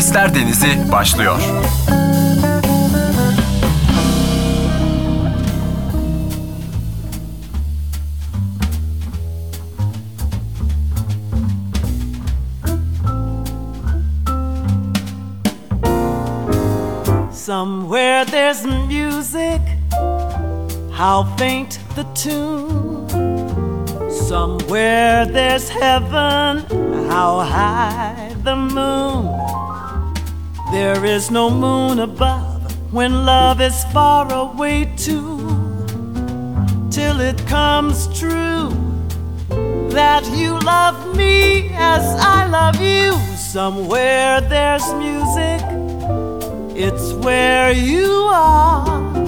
Sesler Denizi başlıyor. Somewhere there's music, how faint the tune. Somewhere there's heaven, how high. There is no moon above when love is far away too. Till it comes true that you love me as I love you. Somewhere there's music, it's where you are.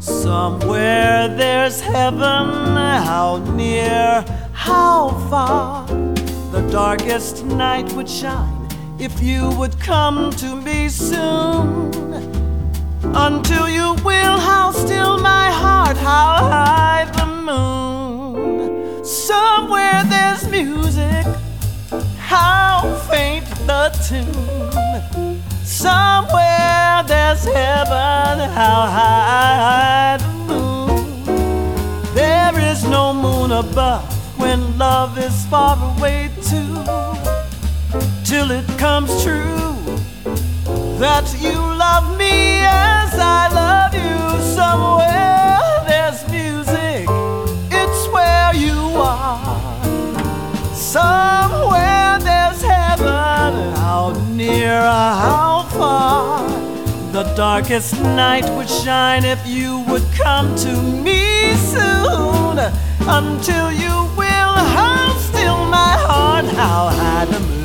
Somewhere there's heaven, how near, how far. The darkest night would shine if you would come to me soon. Until you will, how still my heart, how high the moon. Somewhere there's music, how faint the tune. Somewhere there's heaven, how high the moon. There is no moon above when love is far away too. Till it comes true that you love me as I love you. Somewhere there's music, it's where you are. Somewhere there's heaven, how near, or how far. The darkest night would shine if you would come to me soon. Until you will, how still my heart, how high the moon.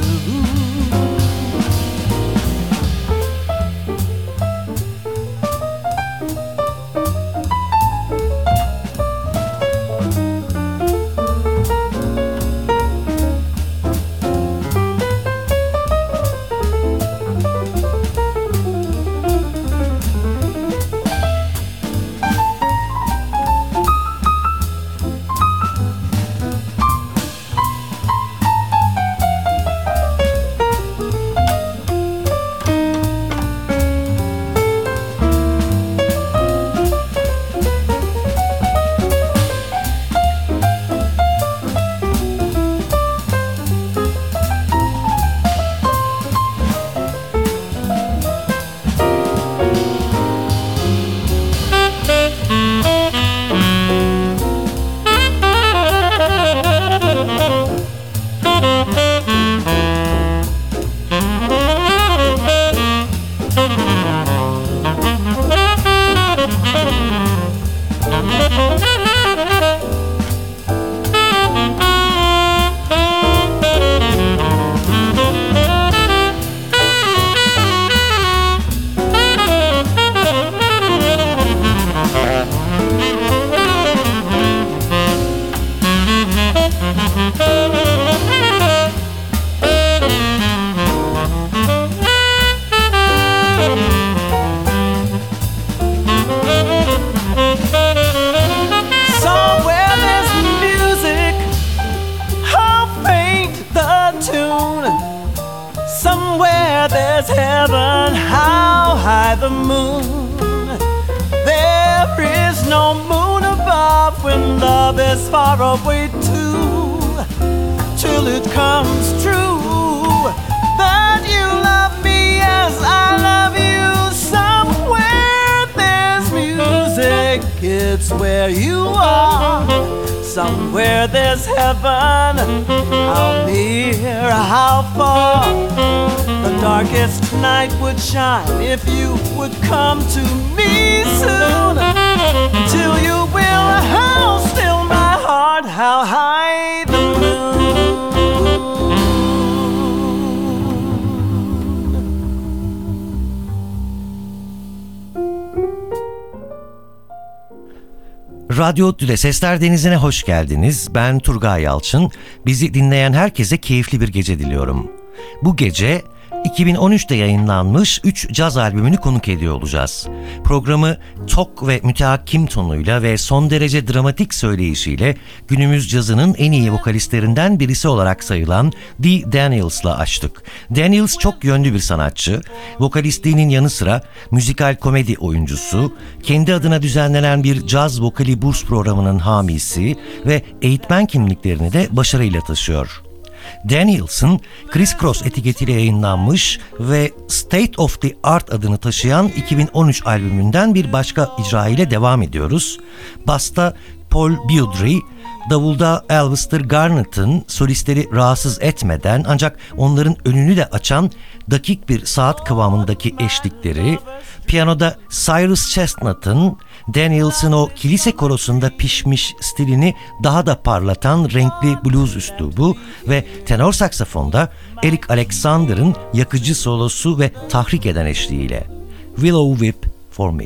There's heaven, how high the moon. There is no moon above when love is far away too. Till it comes true that you love me as I love you. Somewhere there's music, it's where you are. Somewhere there's heaven, how near, how far. Darkest night would shine if you would come to me soon. Till you will, how still my heart, how high the. Radyo Otlu'da Sesler Denizi'ne hoş geldiniz. Ben Turgay Yalçın. Bizi dinleyen herkese keyifli bir gece diliyorum. Bu gece 2013'te yayınlanmış 3 caz albümünü konuk ediyor olacağız. Programı tok ve mütehakim tonuyla ve son derece dramatik söyleyişiyle günümüz cazının en iyi vokalistlerinden birisi olarak sayılan Dee Daniels'la açtık. Daniels çok yönlü bir sanatçı. Vokalistliğinin yanı sıra müzikal komedi oyuncusu, kendi adına düzenlenen bir caz vokali burs programının hamisi ve eğitmen kimliklerini de başarıyla taşıyor. Daniels'ın Criss Cross etiketiyle yayınlanmış ve State of the Art adını taşıyan 2013 albümünden bir başka icra ile devam ediyoruz. Basta Paul Beaudry, davulda Elvister Garnett'ın solistleri rahatsız etmeden ancak onların önünü de açan dakik bir saat kıvamındaki eşlikleri, piyanoda Cyrus Chestnut'ın Daniels'ın o kilise korosunda pişmiş stilini daha da parlatan renkli blues üslubu ve tenor saksafonda Eric Alexander'ın yakıcı solosu ve tahrik eden eşliğiyle Willow Whip for Me.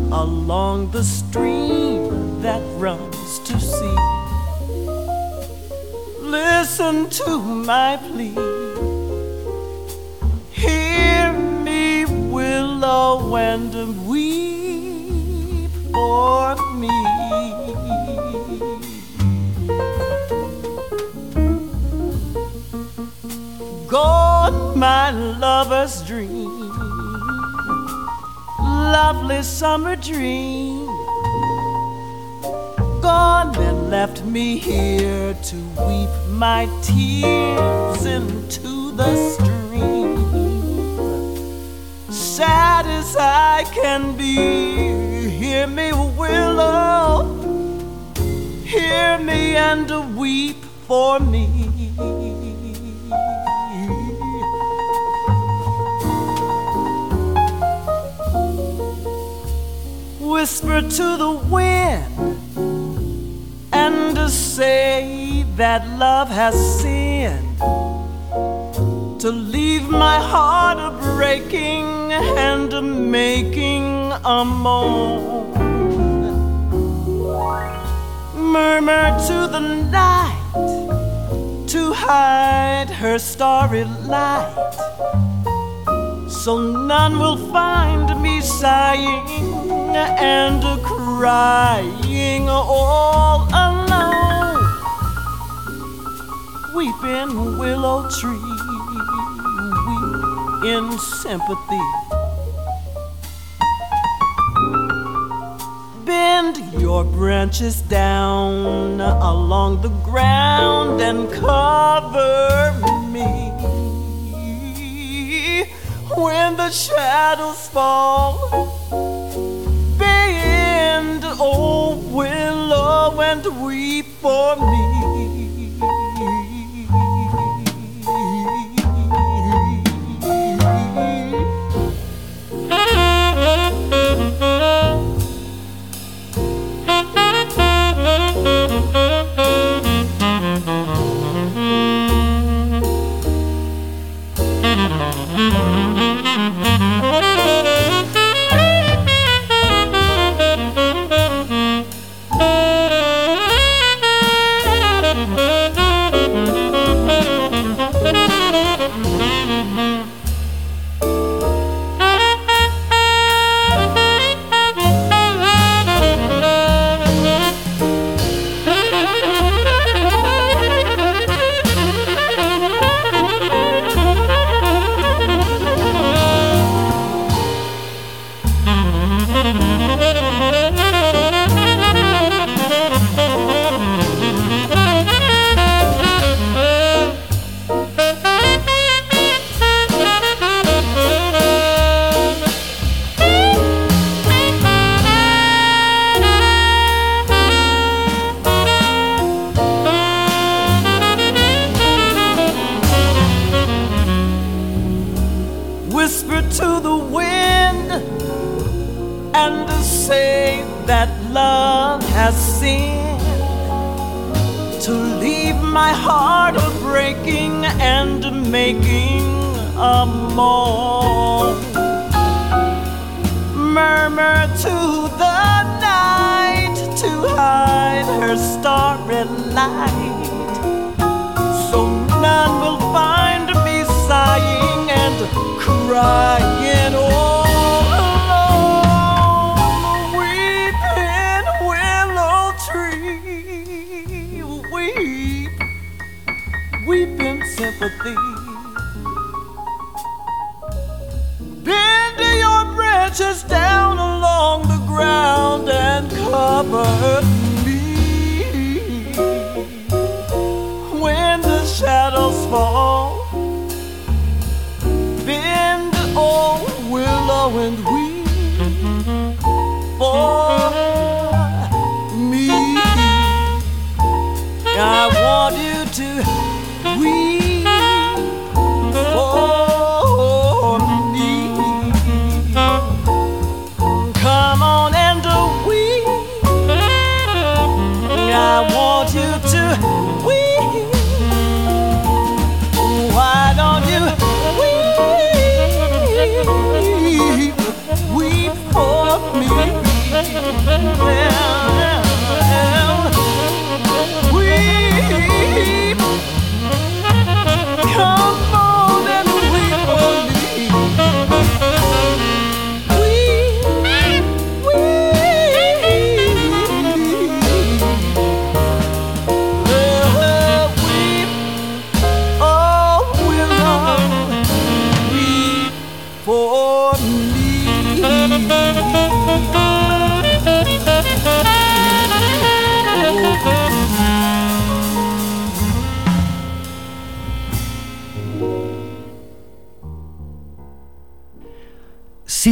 along the stream that runs to sea. Listen to my plea. Hear me, willow, and weep for me. Gone, my lover's dream, lovely summer dream. Gone and left me here to weep my tears into the stream. Sad as I can be, hear me, willow, hear me and weep for me. Whisper to the wind and to say that love has sinned. To leave my heart a breaking and a making a moan. Murmur to the night to hide her starry light, so none will find me sighing and crying all alone. Weeping willow tree, weep in sympathy. Bend your branches down along the ground and cover me. When the shadows fall, oh willow, and weep for me.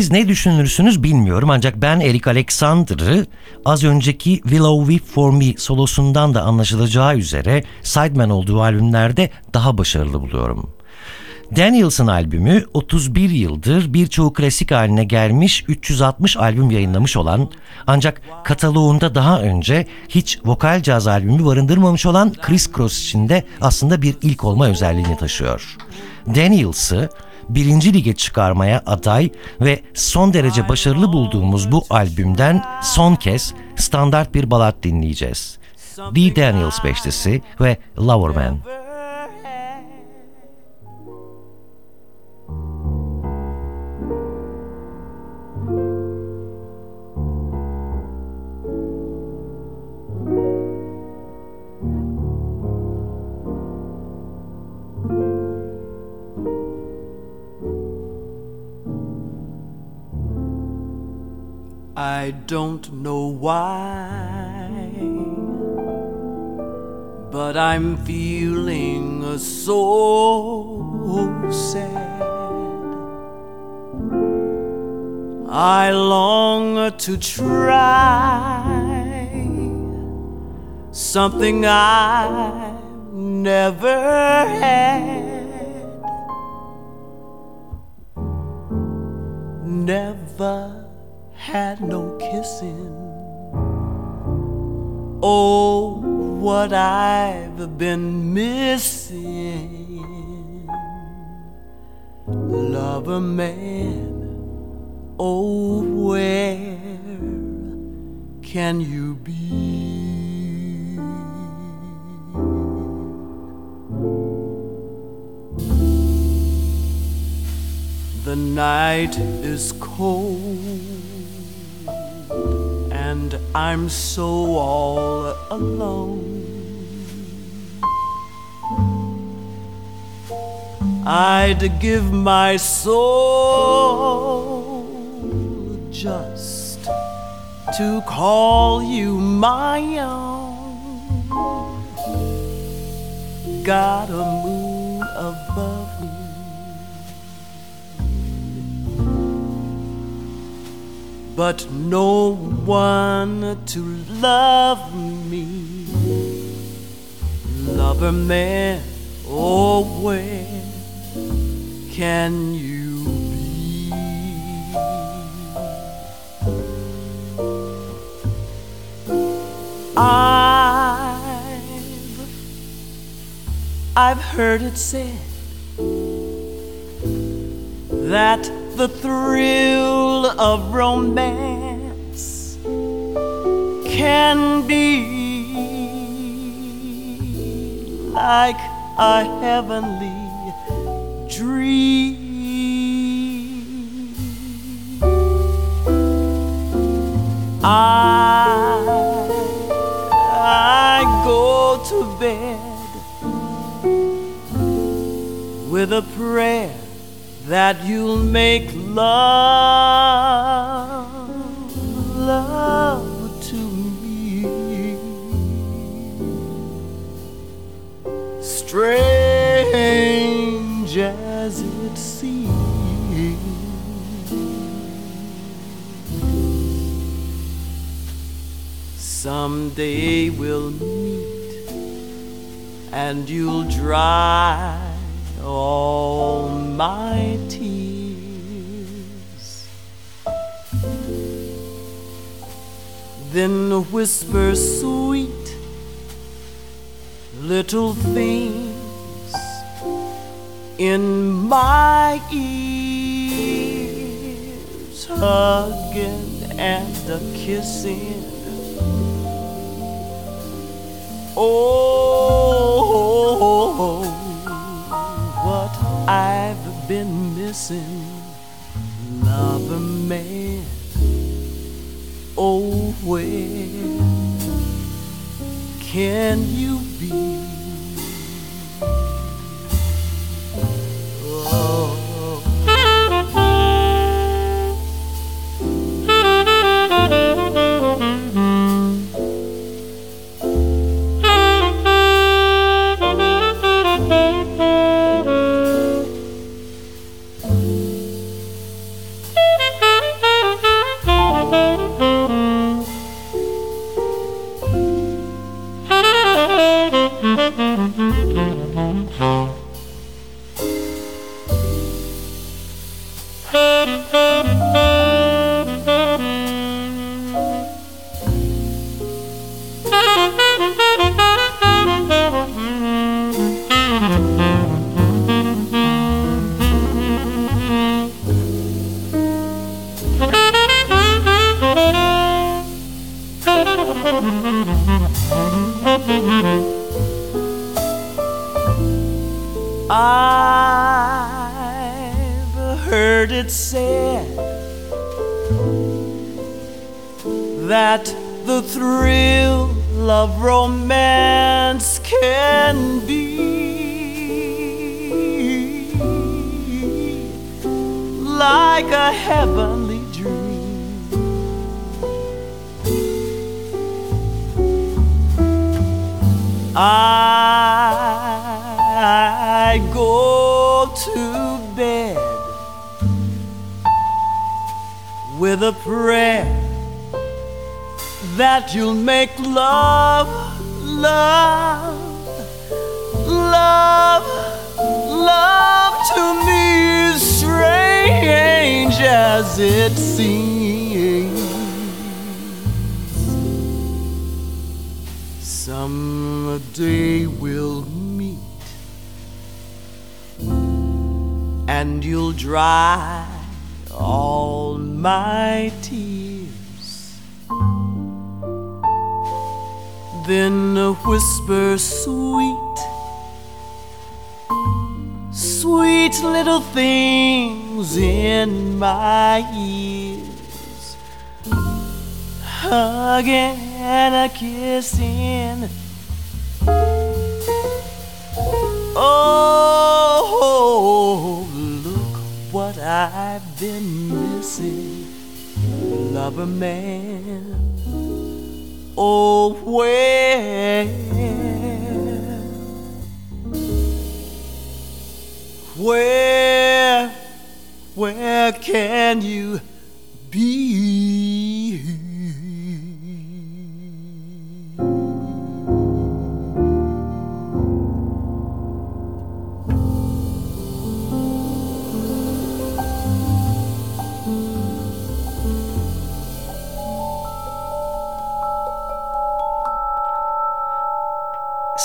Ne düşünürsünüz bilmiyorum ancak ben Eric Alexander'ı az önceki Willow Weep For Me solosundan da anlaşılacağı üzere sideman olduğu albümlerde daha başarılı buluyorum. Daniels'ın albümü 31 yıldır birçoğu klasik haline gelmiş 360 albüm yayınlamış olan ancak kataloğunda daha önce hiç vokal caz albümü barındırmamış olan Chris Cross için de aslında bir ilk olma özelliğini taşıyor. Daniels'ı birinci lige çıkarmaya aday ve son derece başarılı bulduğumuz bu albümden son kez standart bir balat dinleyeceğiz. Dee Daniels bestesi ve Loverman. I don't know why, but I'm feeling so sad. I long to try something I never had. Never had no kissing. Oh, what I've been missing. Lover man, oh, where can you be? The night is cold and I'm so all alone. I'd give my soul just to call you my own. Got a moon above but no one to love me. Lover man, oh, where can you be? I've I've heard it said that the thrill of romance can be like a heavenly dream. I, I go to bed with a prayer that you'll make love, love to me. Strange as it seems. Someday we'll meet and you'll dry all Then whisper sweet little things in my ears, hugging and a kissing. Oh, what I've been missing, lover man. Oh, where can you be? And you'll dry all my tears. Then a whisper sweet, sweet little things in my ears, hugging and a kissing. Oh, look what I've been missing, lover man. Oh, where, where, where can you be?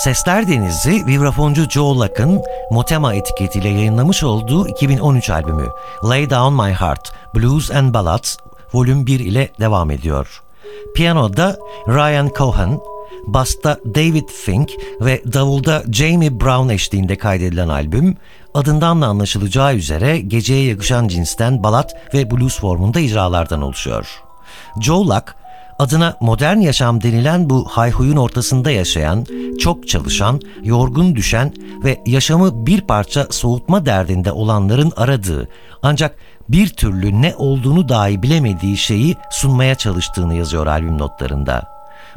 Sesler Denizi, vibrafoncu Joe Luck'ın Motema etiketiyle yayınlamış olduğu 2013 albümü Lay Down My Heart, Blues and Ballads Volüm 1 ile devam ediyor. Piyanoda Ryan Cohen, basta David Fink ve davulda Jamie Brown eşliğinde kaydedilen albüm, adından da anlaşılacağı üzere geceye yakışan cinsten balat ve blues formunda icralardan oluşuyor. Joe Luck, adına modern yaşam denilen bu hayhuyun ortasında yaşayan, çok çalışan, yorgun düşen ve yaşamı bir parça soğutma derdinde olanların aradığı ancak bir türlü ne olduğunu dahi bilemediği şeyi sunmaya çalıştığını yazıyor albüm notlarında.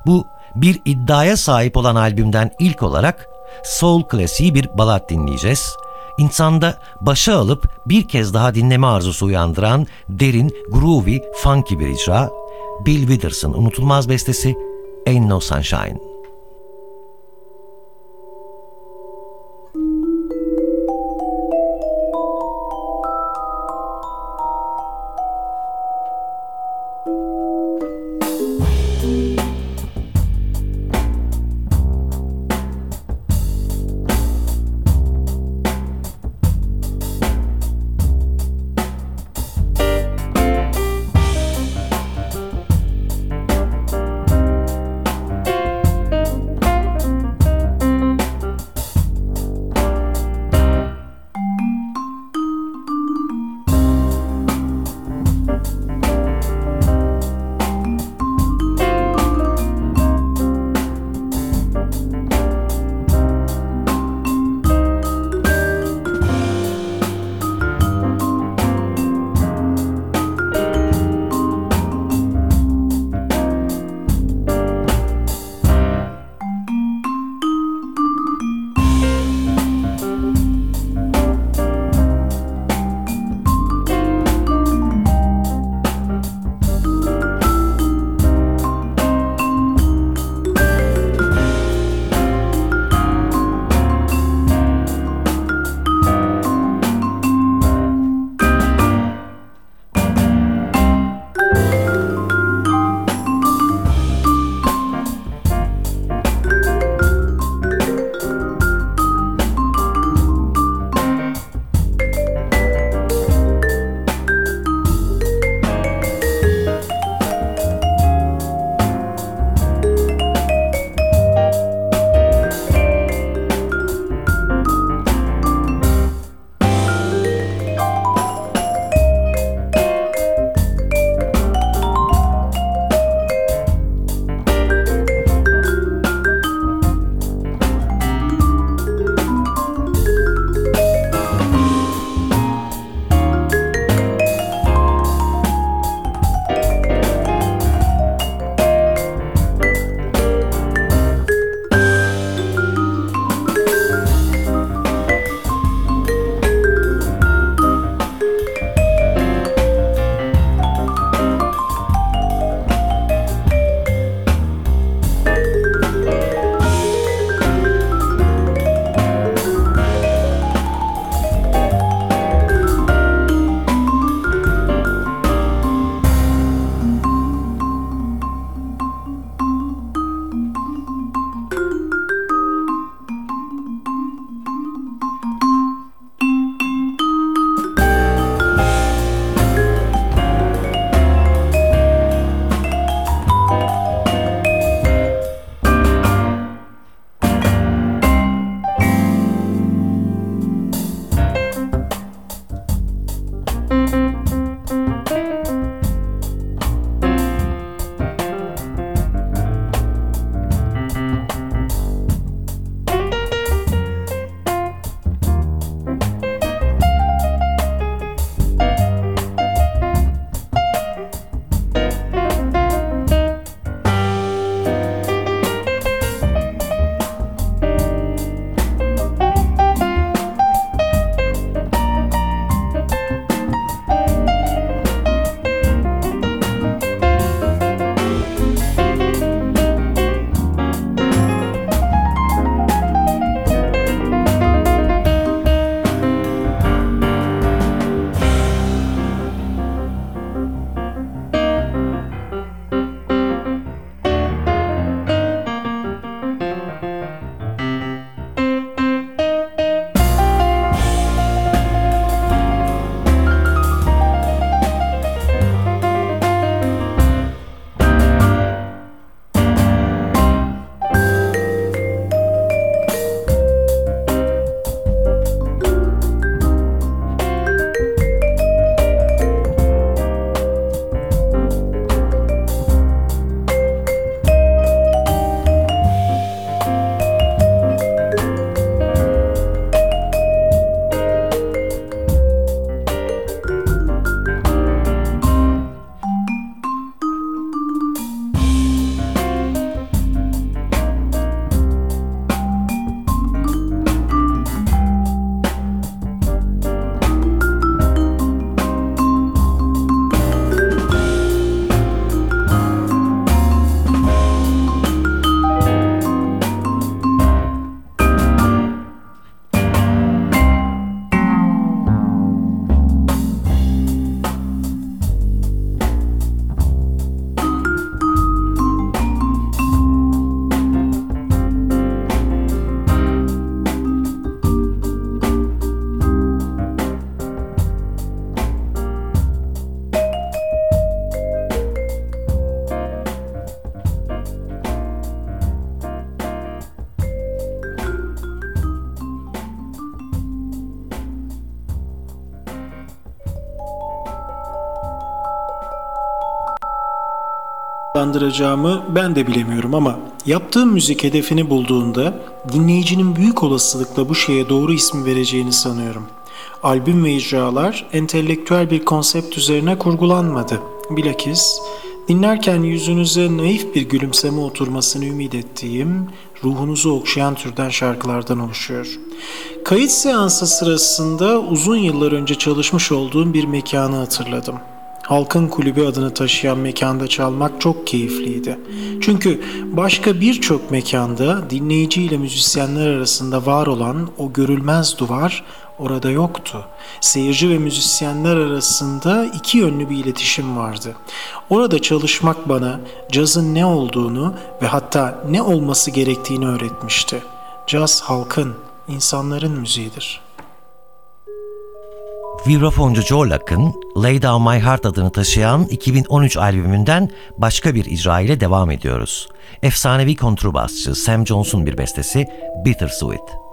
Bu bir iddiaya sahip olan albümden ilk olarak soul klasiği bir balat dinleyeceğiz. İnsanda başa alıp bir kez daha dinleme arzusu uyandıran derin, groovy, funky bir icra. Bill Withers'ın unutulmaz bestesi Ain't No Sunshine. Adlandıracağımı ben de bilemiyorum ama yaptığım müzik hedefini bulduğunda dinleyicinin büyük olasılıkla bu şeye doğru ismi vereceğini sanıyorum. Albüm ve icralar entelektüel bir konsept üzerine kurgulanmadı. Bilakis dinlerken yüzünüze naif bir gülümseme oturmasını ümit ettiğim, ruhunuzu okşayan türden şarkılardan oluşuyor. Kayıt seansı sırasında uzun yıllar önce çalışmış olduğum bir mekanı hatırladım. Halkın Kulübü adını taşıyan mekanda çalmak çok keyifliydi. Çünkü başka birçok mekanda dinleyici ile müzisyenler arasında var olan o görülmez duvar orada yoktu. Seyirci ve müzisyenler arasında iki yönlü bir iletişim vardı. Orada çalışmak bana cazın ne olduğunu ve hatta ne olması gerektiğini öğretmişti. Caz halkın, insanların müziğidir.'' Vibrafoncu Joe Luck'ın Lay Down My Heart adını taşıyan 2013 albümünden başka bir icra ile devam ediyoruz. Efsanevi kontrbasçı Sam Jones'un bir bestesi Bittersweet.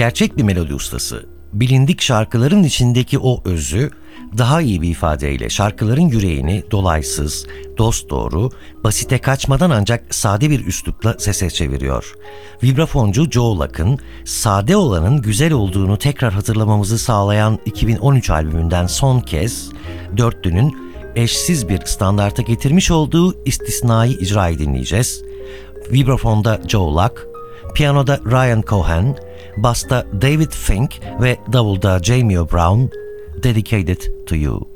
Gerçek bir melodi ustası. Bilindik şarkıların içindeki o özü daha iyi bir ifadeyle şarkıların yüreğini dolaysız, dost doğru, basite kaçmadan ancak sade bir üslupla sese çeviriyor. Vibrafoncu Joe Luck'ın sade olanın güzel olduğunu tekrar hatırlamamızı sağlayan 2013 albümünden son kez dörtlünün eşsiz bir standarta getirmiş olduğu istisnai icrayı dinleyeceğiz. Vibrafonda Joe Luck, piyanoda Ryan Cohen, basta David Fink ve davulda Jamie Brown, Dedicated to You.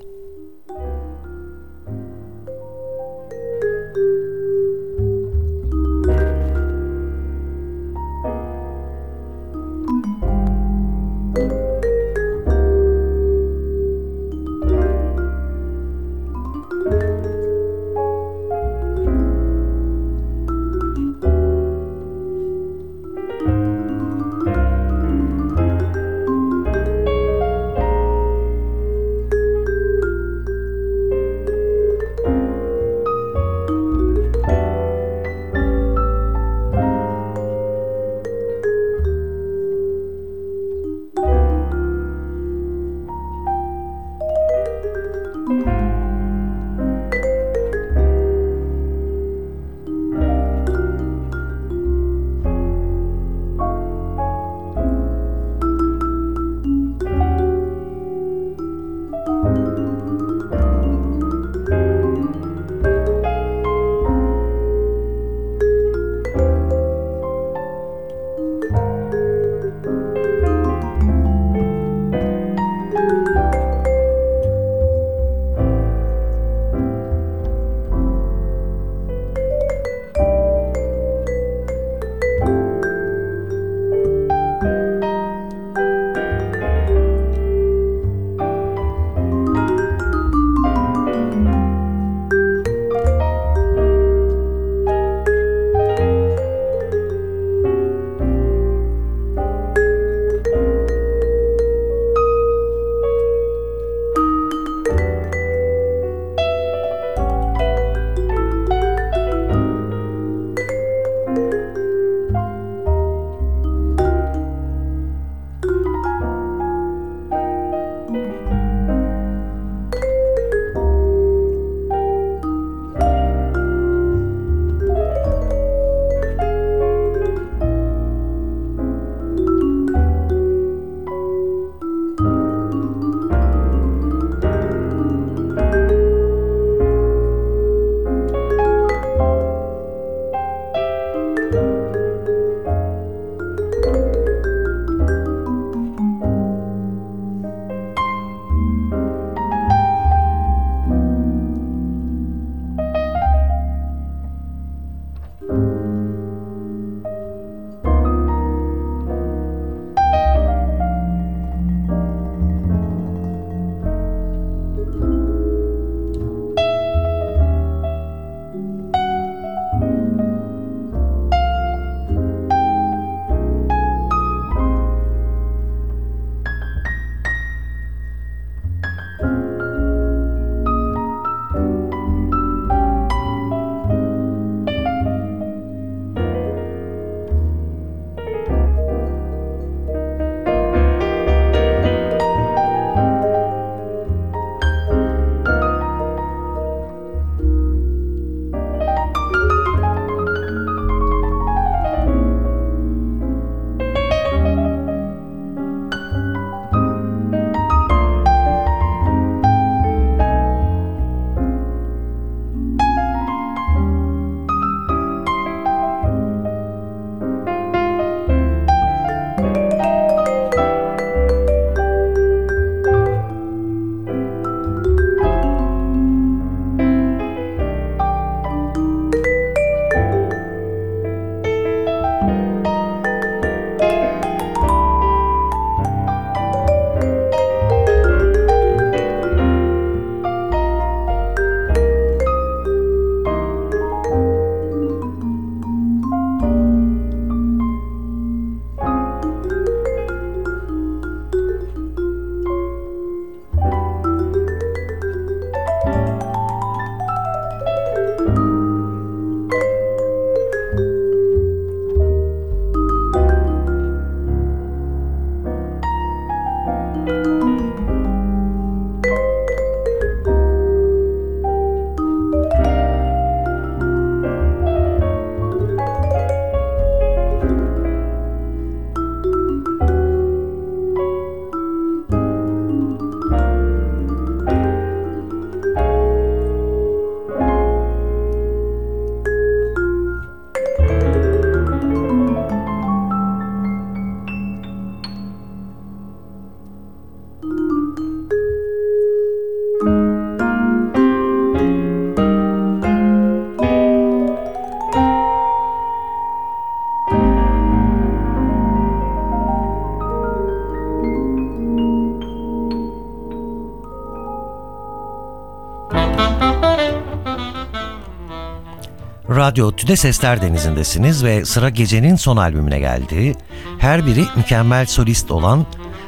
Radyo Tüde Sesler Denizi'ndesiniz ve sıra gecenin son albümüne geldi. Her biri mükemmel solist olan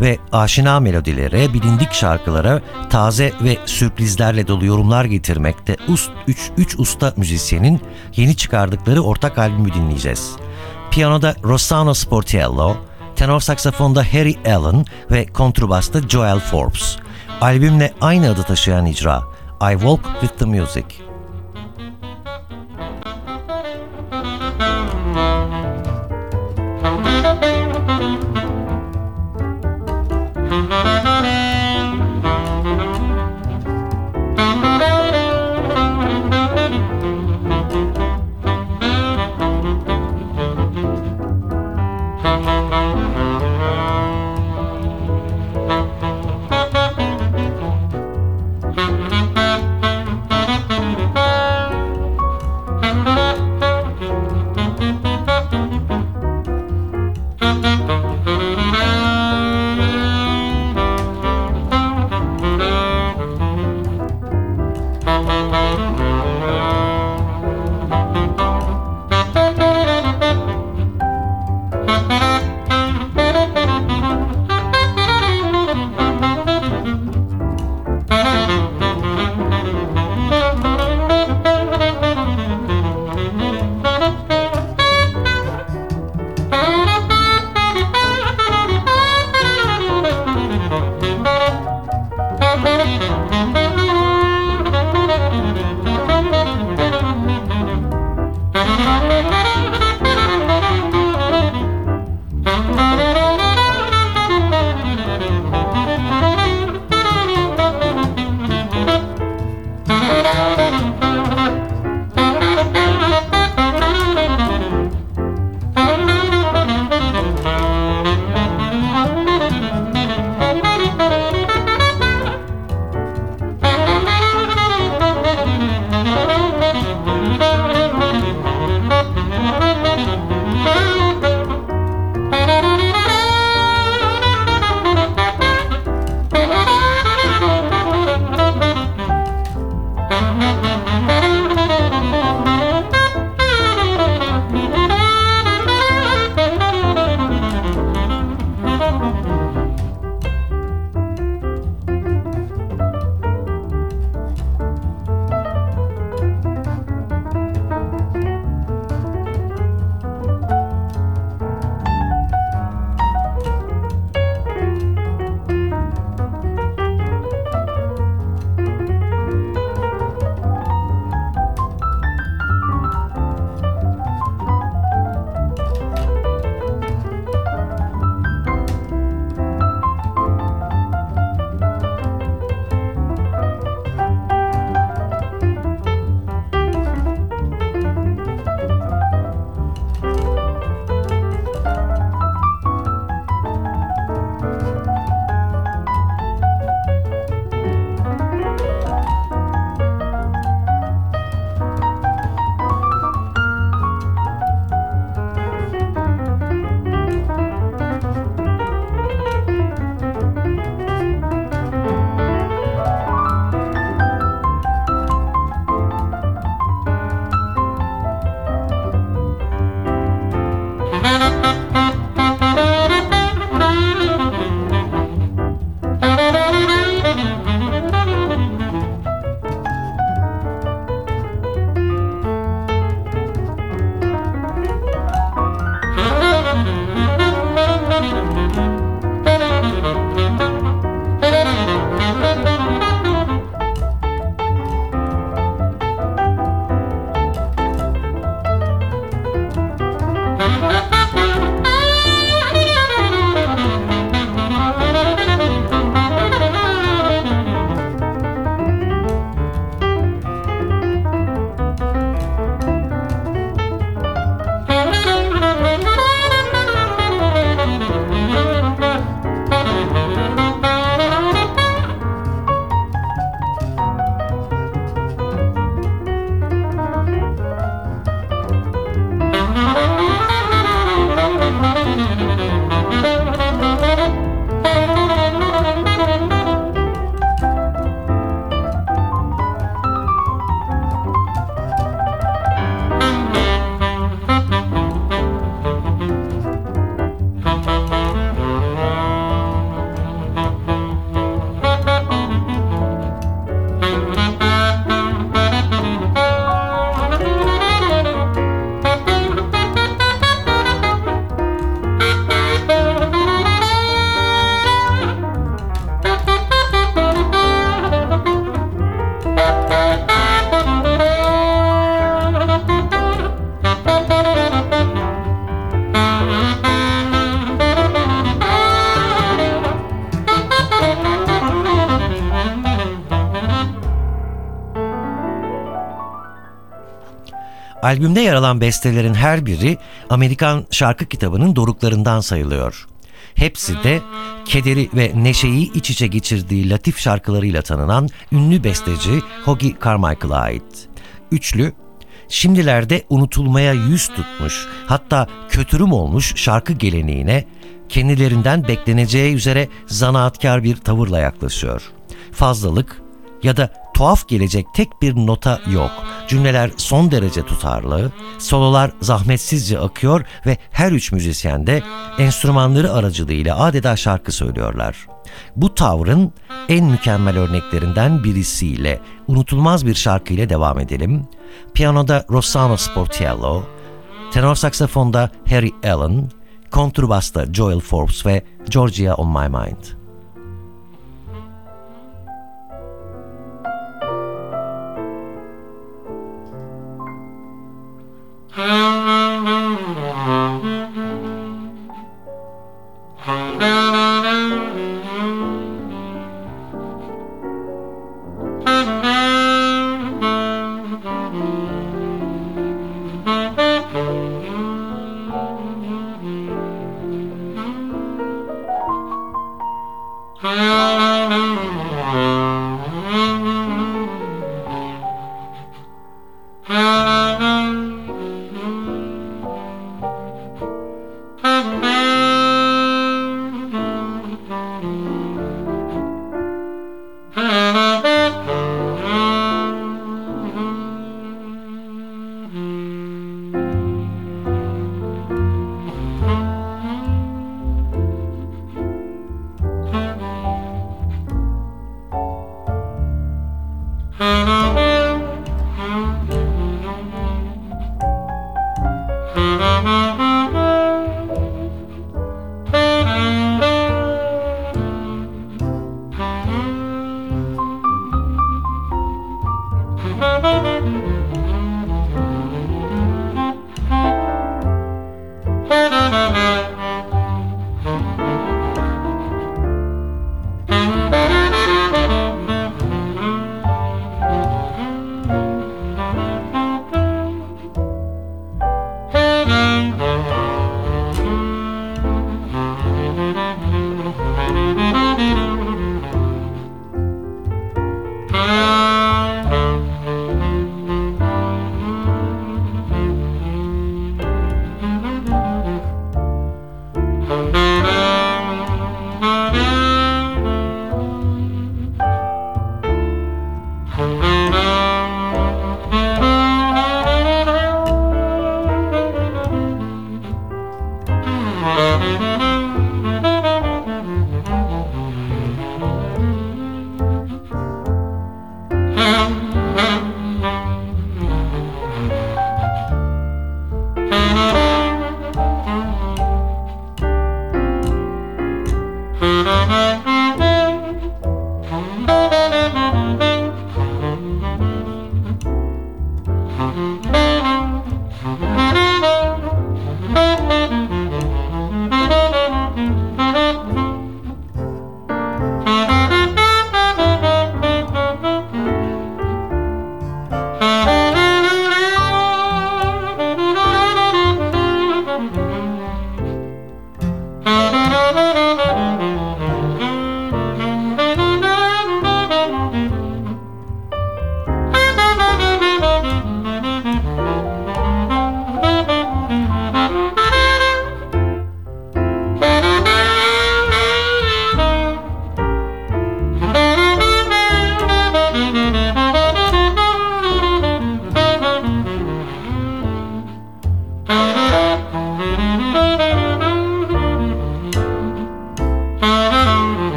ve aşina melodilere, bilindik şarkılara taze ve sürprizlerle dolu yorumlar getirmekte 3 3 usta müzisyenin yeni çıkardıkları ortak albümü dinleyeceğiz. Piyanoda Rossano Sportiello, tenor saksafonda Harry Allen ve kontrbasta Joel Forbes. Albümle aynı adı taşıyan icra I Walk With The Music. Albümde yer alan bestelerin her biri Amerikan şarkı kitabının doruklarından sayılıyor. Hepsi de kederi ve neşeyi iç içe geçirdiği latif şarkılarıyla tanınan ünlü besteci Hoagy Carmichael'a ait. Üçlü, şimdilerde unutulmaya yüz tutmuş, hatta kötürüm olmuş şarkı geleneğine kendilerinden bekleneceği üzere zanaatkar bir tavırla yaklaşıyor. Fazlalık ya da tuhaf gelecek tek bir nota yok. Cümleler son derece tutarlı, sololar zahmetsizce akıyor ve her üç müzisyen de enstrümanları aracılığıyla adeta şarkı söylüyorlar. Bu tavrın en mükemmel örneklerinden birisiyle unutulmaz bir şarkıyla devam edelim. Piyanoda Rossano Sportiello, tenor saksafonda Harry Allen, kontrbasta Joel Forbes ve Georgia on My Mind. Mm-hmm.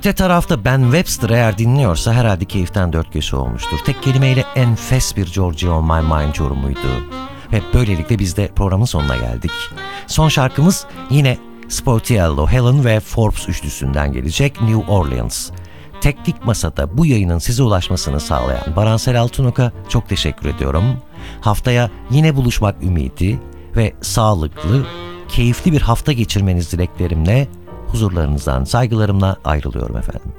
Öte tarafta Ben Webster eğer dinliyorsa herhalde keyiften dört köşe olmuştur. Tek kelimeyle enfes bir Georgia on My Mind yorumuydu. Ve böylelikle biz de programın sonuna geldik. Son şarkımız yine Sportiello, Helen ve Forbes üçlüsünden gelecek New Orleans. Teknik Masa'da bu yayının size ulaşmasını sağlayan Baransel Altunok'a çok teşekkür ediyorum. Haftaya yine buluşmak ümidi ve sağlıklı, keyifli bir hafta geçirmeniz dileklerimle huzurlarınızdan saygılarımla ayrılıyorum efendim.